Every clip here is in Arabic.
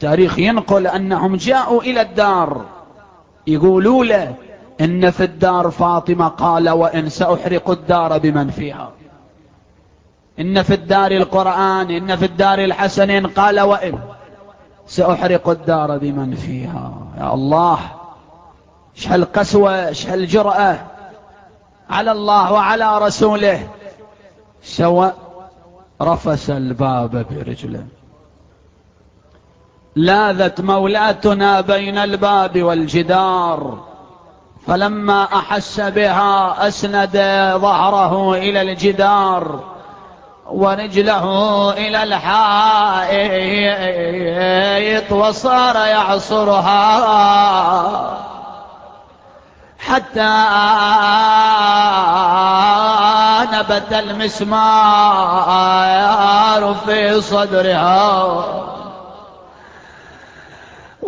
التاريخ ينقل أنهم جاءوا إلى الدار. يقولوا له إن في الدار فاطمة قال وإن سأحرق الدار بمن فيها. إن في الدار القرآن إن في الدار الحسنين قال وإن سأحرق الدار بمن فيها. يا الله إيش هالقسوة إيش هالجرأة على الله وعلى رسوله؟ سوى رفس الباب برجله. لاذت مولاتنا بين الباب والجدار فلما أحس بها أسند ظهره إلى الجدار ورجله إلى الحائط وصار يعصرها حتى نبت المسمار في صدرها.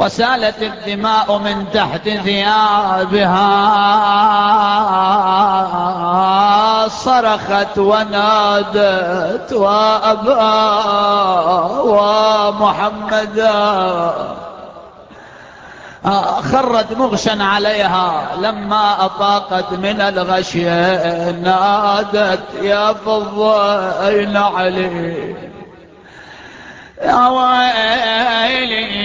وسالت الدماء من تحت ثيابها. صرخت ونادت وأبا ومحمدا خرت مغشا عليها. لما أطاقت من الغشية نادت يا فضة أين علي يا ويلي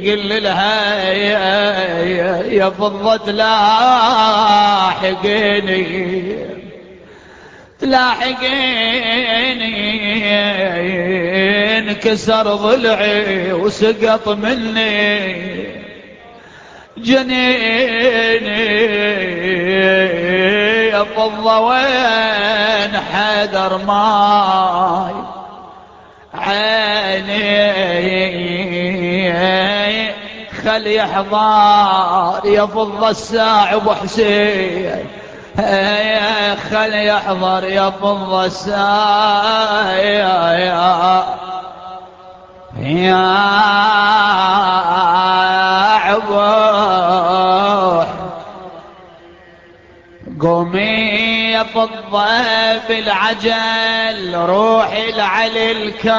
تقل لها يا فضة تلاحقيني تلاحقيني انكسر ضلعي وسقط مني جنيني. يا فضة وين حدر ماي؟ عيني خل يحضر يفض الساع أبو حسين. خل يحضر يفض الساع فضة بالعجل روحي لعلي الكار.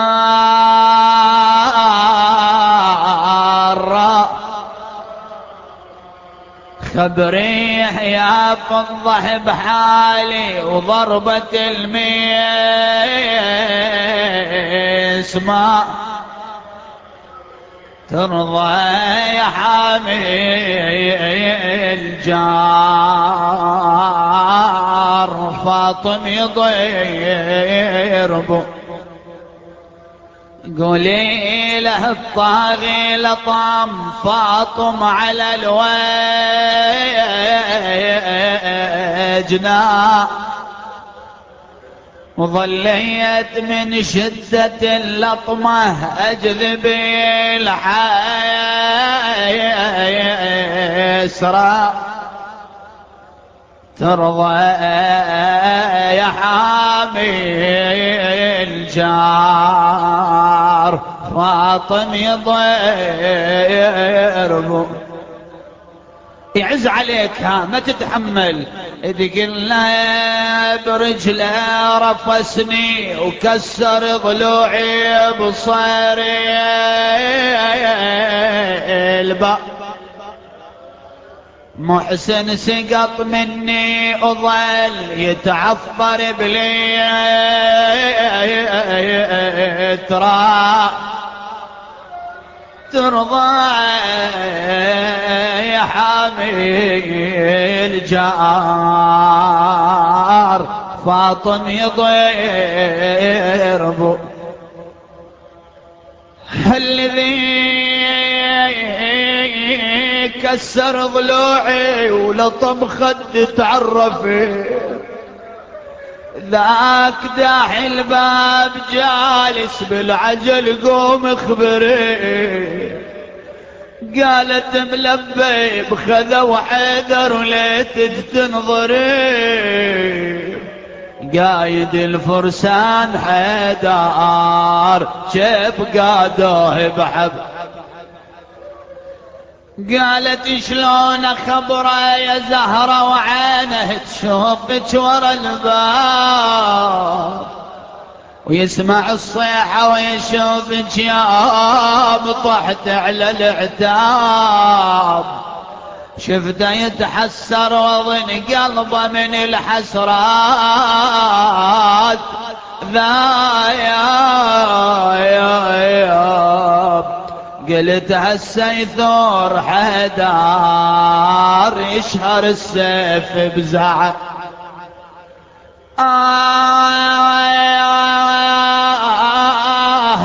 خبريه يا فضة بحالي وضربة الميس. ما ترضى يا حامي الجار. فاطم يضرب قولي له الطاغي لطام فاطم على الوجنا. وظليت من شدة اللطمة أجذب الحيسرى. ترضى يا حامي الجار فاطم يضرب يعز عليك ها ما تتحمل. إذ قلنا برجله رفسني وكسر ضلوعي بصيري. الباب محسن سقط مني وظل يتعفر بلي ترى ترضى يا حامي الجار فاطم يضرب الذي كسر ضلوعي ولطم خد تعرفي ذاك داحي الباب جالس بالعجل قوم اخبري. قالت ملبي بخذا وحيدر وليت تنظري. قايد الفرسان حيدر شيف قادوه بحب قالت شلون خبره يا زهرة وعينه تشوفك ورا الباب ويسمع الصيحة ويشوف جياب طحت على العتاب شفته يتحسر وظن قلبه من الحسرات. ذا يا يا يا. قلت هسه يثور حدار يشهر السيف بزعر آه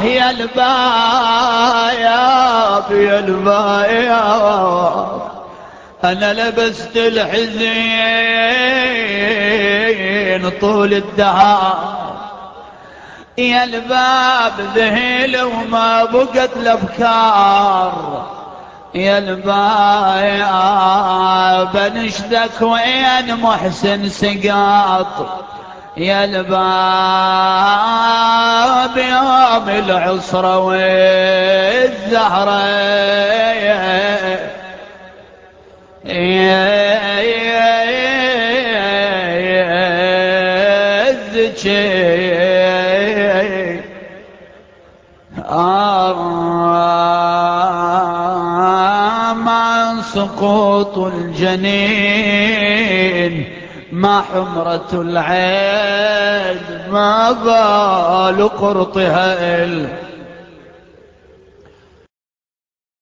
يا الباياب يا الباياب أنا لبست الحزين طول الدهار. يا الباب ذهل وما بقت الافكار يا الباب نشدك وين محسن سقاط يا الباب يوم العصرة والزهرة الزكي سقوط الجنين ما حمرة العين ما بال قرطها